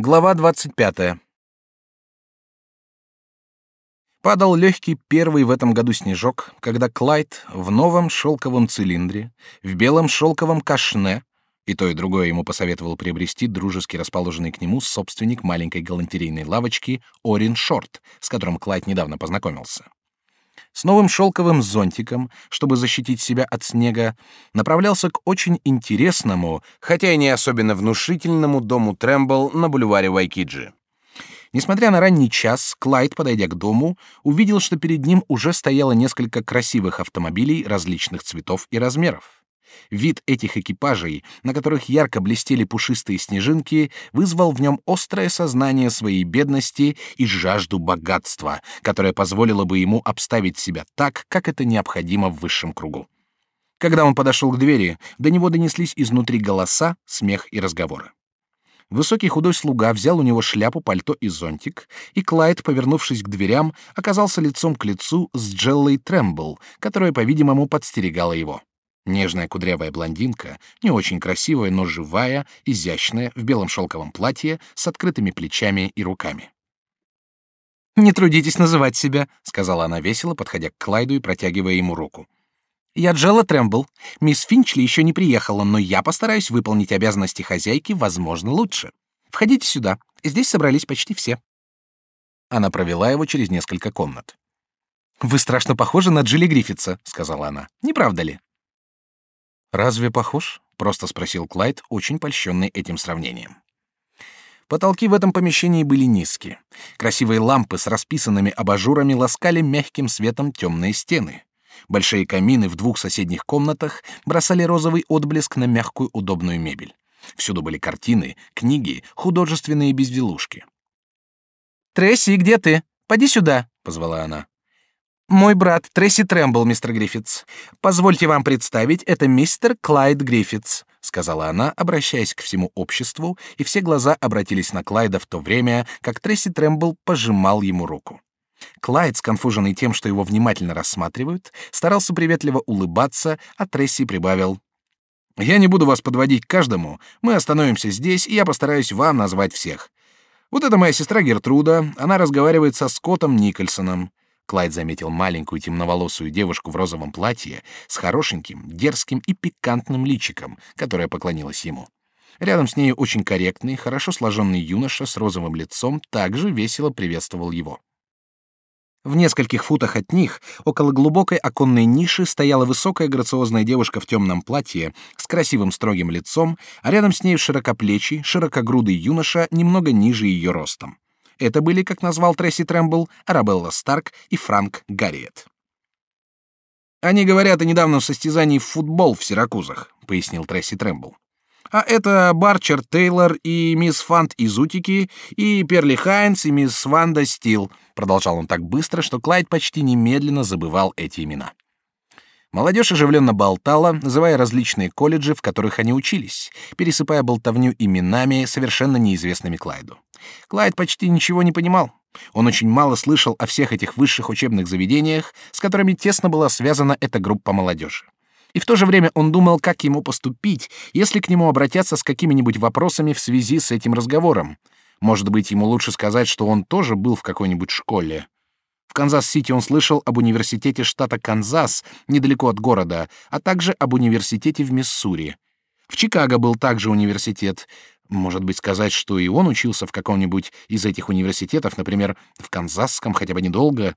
Глава 25. Падал легкий первый в этом году снежок, когда Клайд в новом шелковом цилиндре, в белом шелковом кашне, и то и другое ему посоветовал приобрести дружески расположенный к нему собственник маленькой галантерейной лавочки Орин Шорт, с которым Клайд недавно познакомился с новым шелковым зонтиком, чтобы защитить себя от снега, направлялся к очень интересному, хотя и не особенно внушительному дому Трэмбл на бульваре Вайкиджи. Несмотря на ранний час, Клайд, подойдя к дому, увидел, что перед ним уже стояло несколько красивых автомобилей различных цветов и размеров. Вид этих экипажей, на которых ярко блестели пушистые снежинки, вызвал в нем острое сознание своей бедности и жажду богатства, которое позволило бы ему обставить себя так, как это необходимо в высшем кругу. Когда он подошел к двери, до него донеслись изнутри голоса, смех и разговоры. Высокий худой слуга взял у него шляпу, пальто и зонтик, и Клайд, повернувшись к дверям, оказался лицом к лицу с Джеллой Трэмбл, которая, по-видимому, подстерегала его. Нежная кудрявая блондинка, не очень красивая, но живая, изящная, в белом шелковом платье, с открытыми плечами и руками. «Не трудитесь называть себя», — сказала она весело, подходя к Клайду и протягивая ему руку. «Я Джелла Трэмбл. Мисс Финчли еще не приехала, но я постараюсь выполнить обязанности хозяйки, возможно, лучше. Входите сюда. Здесь собрались почти все». Она провела его через несколько комнат. «Вы страшно похожи на Джилли Гриффитса», — сказала она. «Не правда ли?» Разве похож? просто спросил Клайд, очень польщенный этим сравнением. Потолки в этом помещении были низкие. Красивые лампы с расписанными абажурами ласкали мягким светом темные стены. Большие камины в двух соседних комнатах бросали розовый отблеск на мягкую удобную мебель. Всюду были картины, книги, художественные безделушки. «Тресси, где ты? Поди сюда!» — позвала она. Мой брат Тресси Трэмбл, мистер Гриффитс. Позвольте вам представить, это мистер Клайд Гриффитс, сказала она, обращаясь к всему обществу, и все глаза обратились на Клайда в то время, как Тресси Трэмбл пожимал ему руку. Клайд, сконфуженный тем, что его внимательно рассматривают, старался приветливо улыбаться, а Тресси прибавил: "Я не буду вас подводить каждому. Мы остановимся здесь, и я постараюсь вам назвать всех. Вот это моя сестра Гертруда. Она разговаривает со Скоттом Никольсоном. Клайд заметил маленькую темноволосую девушку в розовом платье с хорошеньким, дерзким и пикантным личиком, которая поклонилась ему. Рядом с ней очень корректный, хорошо сложенный юноша с розовым лицом также весело приветствовал его. В нескольких футах от них, около глубокой оконной ниши, стояла высокая грациозная девушка в темном платье с красивым строгим лицом, а рядом с ней широкоплечий, широкогрудый юноша немного ниже ее ростом. Это были, как назвал Тресси Трэмбл, Арабелла Старк и Франк Гарриет. «Они говорят о недавнем состязании в футбол в Сиракузах», — пояснил Тресси Трэмбл. «А это Барчер Тейлор и мисс Фант из Утики, и Перли Хайнс и мисс Ванда Стил», — продолжал он так быстро, что Клайд почти немедленно забывал эти имена. Молодежь оживленно болтала, называя различные колледжи, в которых они учились, пересыпая болтовню именами, совершенно неизвестными Клайду. Клайд почти ничего не понимал. Он очень мало слышал о всех этих высших учебных заведениях, с которыми тесно была связана эта группа молодежи. И в то же время он думал, как ему поступить, если к нему обратятся с какими-нибудь вопросами в связи с этим разговором. Может быть, ему лучше сказать, что он тоже был в какой-нибудь школе. В Канзас-Сити он слышал об университете штата Канзас, недалеко от города, а также об университете в Миссури. В Чикаго был также университет. Может быть, сказать, что и он учился в каком-нибудь из этих университетов, например, в Канзасском, хотя бы недолго.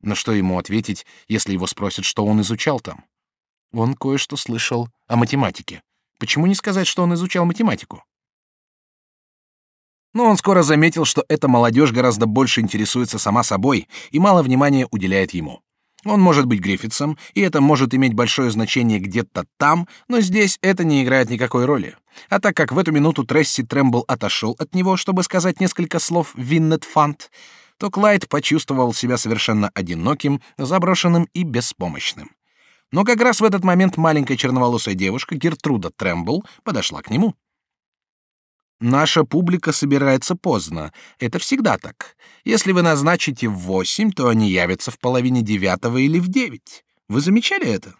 Но что ему ответить, если его спросят, что он изучал там? Он кое-что слышал о математике. Почему не сказать, что он изучал математику? Но он скоро заметил, что эта молодежь гораздо больше интересуется сама собой и мало внимания уделяет ему. Он может быть Гриффитсом, и это может иметь большое значение где-то там, но здесь это не играет никакой роли. А так как в эту минуту Тресси Трэмбл отошел от него, чтобы сказать несколько слов Виннет Фант, то Клайд почувствовал себя совершенно одиноким, заброшенным и беспомощным. Но как раз в этот момент маленькая черноволосая девушка Гертруда Трэмбл подошла к нему. Наша публика собирается поздно. Это всегда так. Если вы назначите в восемь, то они явятся в половине девятого или в девять. Вы замечали это?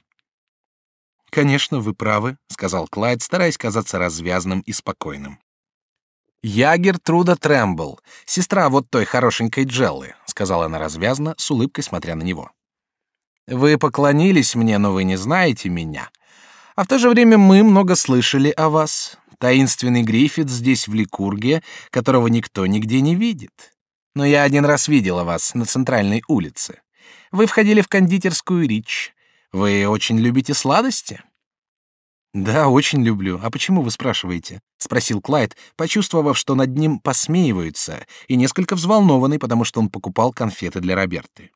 Конечно, вы правы, сказал Клайд, стараясь казаться развязным и спокойным. «Я Гертруда Трэмбл, сестра вот той хорошенькой Джеллы», — сказала она развязно, с улыбкой смотря на него. «Вы поклонились мне, но вы не знаете меня. А в то же время мы много слышали о вас. Таинственный Гриффит здесь, в Ликурге, которого никто нигде не видит. Но я один раз видела вас на центральной улице. Вы входили в кондитерскую Рич. Вы очень любите сладости?» Да, очень люблю. А почему вы спрашиваете? спросил Клайд, почувствовав, что над ним посмеиваются, и несколько взволнованный, потому что он покупал конфеты для Роберты.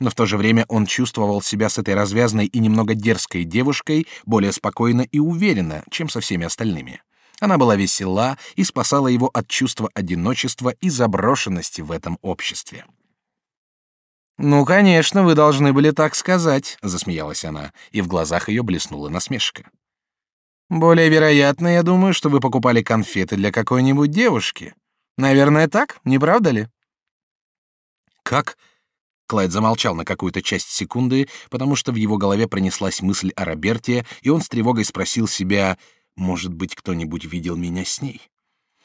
Но в то же время он чувствовал себя с этой развязной и немного дерзкой девушкой более спокойно и уверенно, чем со всеми остальными. Она была весела и спасала его от чувства одиночества и заброшенности в этом обществе. Ну, конечно, вы должны были так сказать, засмеялась она, и в глазах ее блеснула насмешка. Более вероятно, я думаю, что вы покупали конфеты для какой-нибудь девушки. Наверное, так, не правда ли? Как? Клайд замолчал на какую-то часть секунды, потому что в его голове пронеслась мысль о Роберте, и он с тревогой спросил себя, может быть, кто-нибудь видел меня с ней?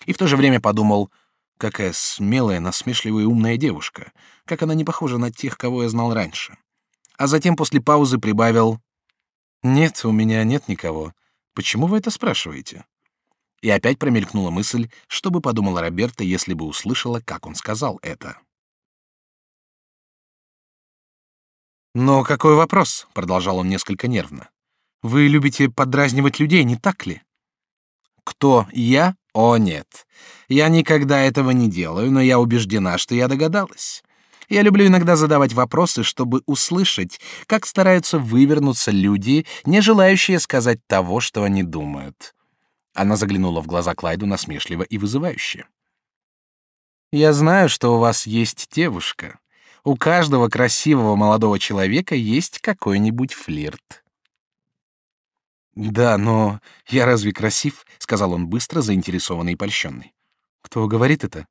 И в то же время подумал, какая смелая, насмешливая и умная девушка, как она не похожа на тех, кого я знал раньше. А затем после паузы прибавил, «Нет, у меня нет никого. Почему вы это спрашиваете? И опять промелькнула мысль, что бы подумала Роберта, если бы услышала, как он сказал это. Но какой вопрос? продолжал он несколько нервно. Вы любите подразнивать людей, не так ли? Кто я? О нет, я никогда этого не делаю, но я убеждена, что я догадалась. Я люблю иногда задавать вопросы, чтобы услышать, как стараются вывернуться люди, не желающие сказать того, что они думают. Она заглянула в глаза Клайду насмешливо и вызывающе. Я знаю, что у вас есть девушка. У каждого красивого молодого человека есть какой-нибудь флирт. Да, но я разве красив? сказал он быстро, заинтересованный и польщенный. Кто говорит это?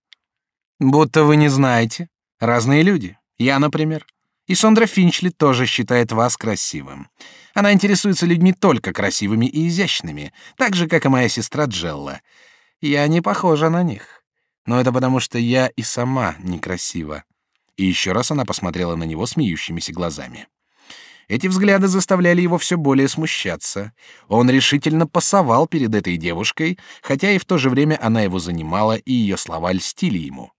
Будто вы не знаете. Разные люди. Я, например. И Сондра Финчли тоже считает вас красивым. Она интересуется людьми только красивыми и изящными, так же, как и моя сестра Джелла. Я не похожа на них. Но это потому, что я и сама некрасива. И еще раз она посмотрела на него смеющимися глазами. Эти взгляды заставляли его все более смущаться. Он решительно пасовал перед этой девушкой, хотя и в то же время она его занимала, и ее слова льстили ему.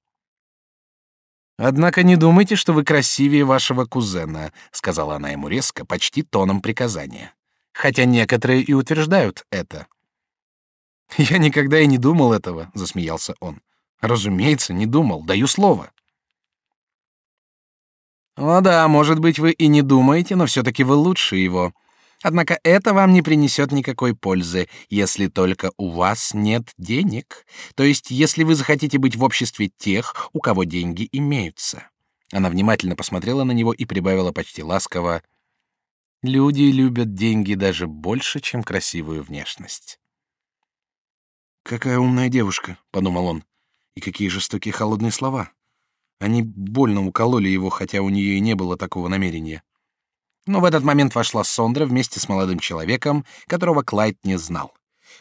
Однако не думайте, что вы красивее вашего кузена, сказала она ему резко, почти тоном приказания. Хотя некоторые и утверждают это. Я никогда и не думал этого, засмеялся он. Разумеется, не думал, даю слово. О да, может быть, вы и не думаете, но все-таки вы лучше его. Однако это вам не принесет никакой пользы, если только у вас нет денег. То есть, если вы захотите быть в обществе тех, у кого деньги имеются. Она внимательно посмотрела на него и прибавила почти ласково: "Люди любят деньги даже больше, чем красивую внешность". Какая умная девушка, подумал он, и какие жестокие холодные слова. Они больно укололи его, хотя у нее и не было такого намерения. Но в этот момент вошла Сондра вместе с молодым человеком, которого Клайд не знал.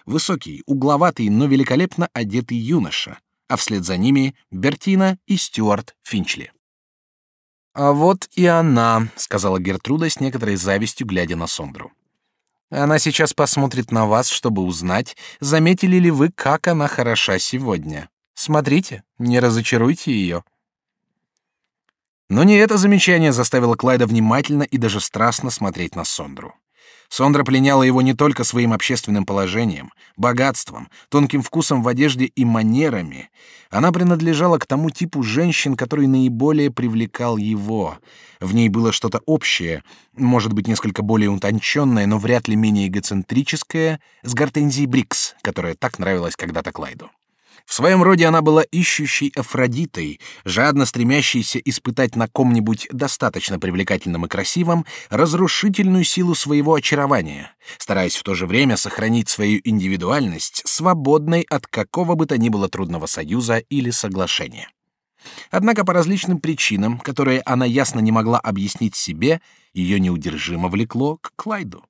Высокий, угловатый, но великолепно одетый юноша, а вслед за ними Бертина и Стюарт Финчли. «А вот и она», — сказала Гертруда с некоторой завистью, глядя на Сондру. «Она сейчас посмотрит на вас, чтобы узнать, заметили ли вы, как она хороша сегодня. Смотрите, не разочаруйте ее». Но не это замечание заставило Клайда внимательно и даже страстно смотреть на Сондру. Сондра пленяла его не только своим общественным положением, богатством, тонким вкусом в одежде и манерами. Она принадлежала к тому типу женщин, который наиболее привлекал его. В ней было что-то общее, может быть, несколько более утонченное, но вряд ли менее эгоцентрическое, с Гортензией Брикс, которая так нравилась когда-то Клайду. В своем роде она была ищущей Афродитой, жадно стремящейся испытать на ком-нибудь достаточно привлекательном и красивом разрушительную силу своего очарования, стараясь в то же время сохранить свою индивидуальность, свободной от какого бы то ни было трудного союза или соглашения. Однако по различным причинам, которые она ясно не могла объяснить себе, ее неудержимо влекло к Клайду.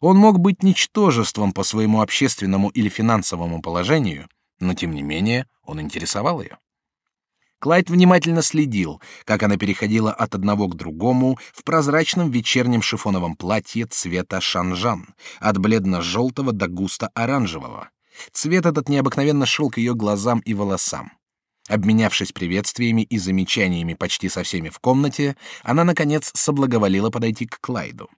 Он мог быть ничтожеством по своему общественному или финансовому положению — но тем не менее Он интересовал ее. Клайд внимательно следил, как она переходила от одного к другому в прозрачном вечернем шифоновом платье цвета шанжан, от бледно-желтого до густо-оранжевого. Цвет этот необыкновенно шел к ее глазам и волосам. Обменявшись приветствиями и замечаниями почти со всеми в комнате, она, наконец, соблаговолила подойти к Клайду.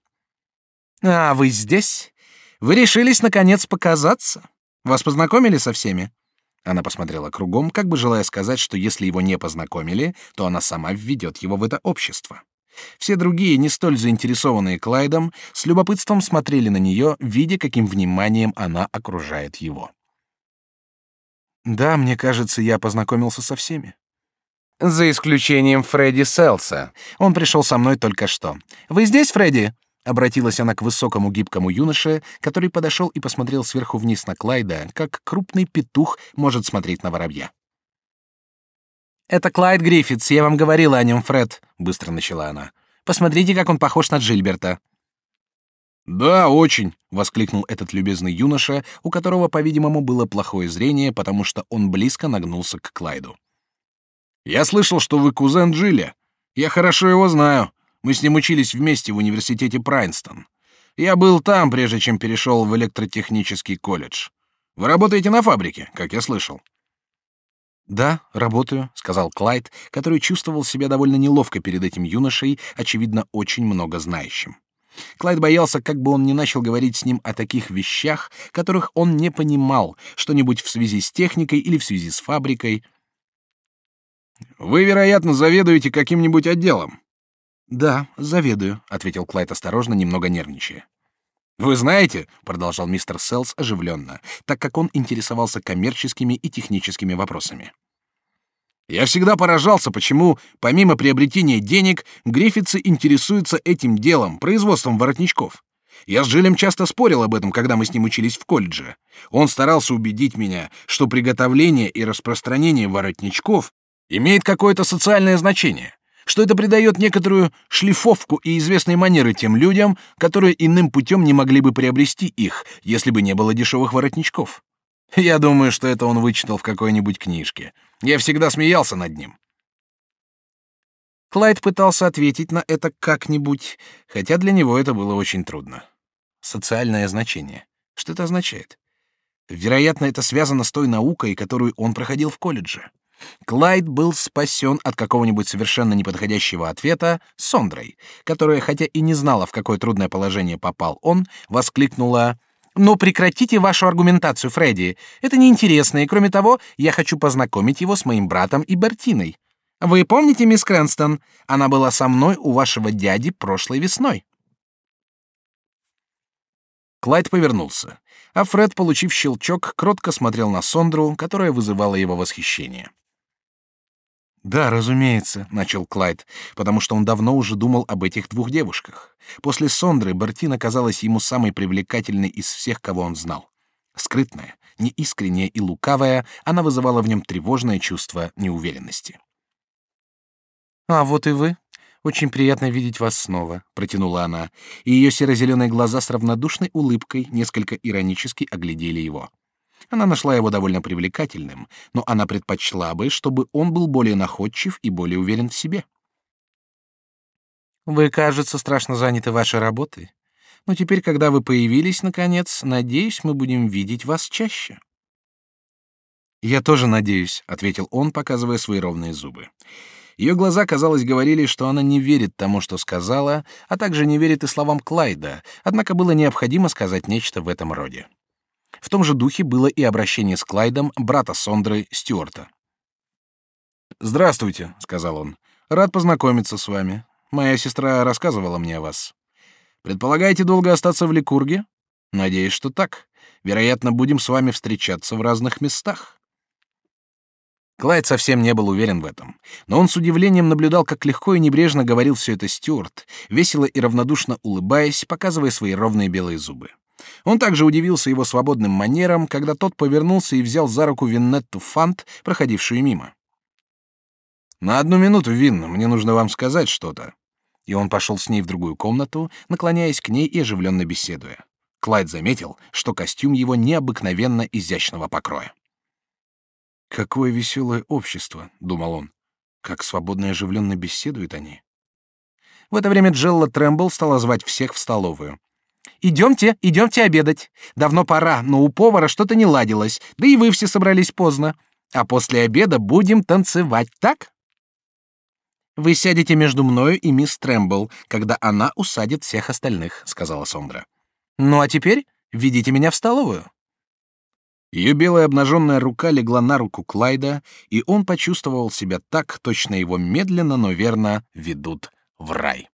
«А, вы здесь? Вы решились, наконец, показаться? Вас познакомили со всеми?» Она посмотрела кругом, как бы желая сказать, что если его не познакомили, то она сама введет его в это общество. Все другие, не столь заинтересованные Клайдом, с любопытством смотрели на нее, видя, каким вниманием она окружает его. «Да, мне кажется, я познакомился со всеми». «За исключением Фредди Селса. Он пришел со мной только что. Вы здесь, Фредди?» Обратилась она к высокому гибкому юноше, который подошел и посмотрел сверху вниз на Клайда, как крупный петух может смотреть на воробья. «Это Клайд Гриффитс, я вам говорила о нем, Фред», — быстро начала она. «Посмотрите, как он похож на Джильберта». «Да, очень», — воскликнул этот любезный юноша, у которого, по-видимому, было плохое зрение, потому что он близко нагнулся к Клайду. «Я слышал, что вы кузен Джилля. Я хорошо его знаю. Мы с ним учились вместе в университете Прайнстон. Я был там, прежде чем перешел в электротехнический колледж. Вы работаете на фабрике, как я слышал. Да, работаю, сказал Клайд, который чувствовал себя довольно неловко перед этим юношей, очевидно, очень много знающим. Клайд боялся, как бы он не начал говорить с ним о таких вещах, которых он не понимал, что-нибудь в связи с техникой или в связи с фабрикой. Вы, вероятно, заведуете каким-нибудь отделом. Да, заведую, ответил Клайд осторожно, немного нервничая. Вы знаете, продолжал мистер Селс оживленно, так как он интересовался коммерческими и техническими вопросами. Я всегда поражался, почему, помимо приобретения денег, гриффитсы интересуются этим делом, производством воротничков. Я с Джилем часто спорил об этом, когда мы с ним учились в колледже. Он старался убедить меня, что приготовление и распространение воротничков имеет какое-то социальное значение что это придает некоторую шлифовку и известные манеры тем людям, которые иным путем не могли бы приобрести их, если бы не было дешевых воротничков. Я думаю, что это он вычитал в какой-нибудь книжке. Я всегда смеялся над ним. Клайд пытался ответить на это как-нибудь, хотя для него это было очень трудно. Социальное значение. Что это означает? Вероятно, это связано с той наукой, которую он проходил в колледже. Клайд был спасен от какого-нибудь совершенно неподходящего ответа Сондрой, которая, хотя и не знала, в какое трудное положение попал он, воскликнула «Ну, прекратите вашу аргументацию, Фредди. Это неинтересно, и кроме того, я хочу познакомить его с моим братом и Бертиной. Вы помните, мисс Крэнстон? Она была со мной у вашего дяди прошлой весной». Клайд повернулся, а Фред, получив щелчок, кротко смотрел на Сондру, которая вызывала его восхищение. Да, разумеется, начал Клайд, потому что он давно уже думал об этих двух девушках. После Сондры Бертина казалась ему самой привлекательной из всех, кого он знал. Скрытная, неискренняя и лукавая, она вызывала в нем тревожное чувство неуверенности. А вот и вы. Очень приятно видеть вас снова, протянула она, и ее серо-зеленые глаза с равнодушной улыбкой несколько иронически оглядели его. Она нашла его довольно привлекательным, но она предпочла бы, чтобы он был более находчив и более уверен в себе. Вы, кажется, страшно заняты вашей работой. Но теперь, когда вы появились наконец, надеюсь, мы будем видеть вас чаще. Я тоже надеюсь, ответил он, показывая свои ровные зубы. Ее глаза, казалось, говорили, что она не верит тому, что сказала, а также не верит и словам Клайда, однако было необходимо сказать нечто в этом роде. В том же духе было и обращение с Клайдом, брата Сондры, Стюарта. «Здравствуйте», — сказал он. «Рад познакомиться с вами. Моя сестра рассказывала мне о вас. Предполагаете долго остаться в Ликурге? Надеюсь, что так. Вероятно, будем с вами встречаться в разных местах». Клайд совсем не был уверен в этом, но он с удивлением наблюдал, как легко и небрежно говорил все это Стюарт, весело и равнодушно улыбаясь, показывая свои ровные белые зубы. Он также удивился его свободным манерам, когда тот повернулся и взял за руку Виннетту Фант, проходившую мимо. «На одну минуту, Винна, мне нужно вам сказать что-то». И он пошел с ней в другую комнату, наклоняясь к ней и оживленно беседуя. Клайд заметил, что костюм его необыкновенно изящного покроя. Какое веселое общество, думал он. Как свободно и оживленно беседуют они. В это время Джелла Трэмбл стала звать всех в столовую. Идемте, идемте обедать. Давно пора, но у повара что-то не ладилось, да и вы все собрались поздно. А после обеда будем танцевать, так? Вы сядете между мною и мисс Трэмбл, когда она усадит всех остальных, сказала Сондра. Ну а теперь ведите меня в столовую. Ее белая обнаженная рука легла на руку Клайда, и он почувствовал себя так, точно его медленно, но верно ведут в рай.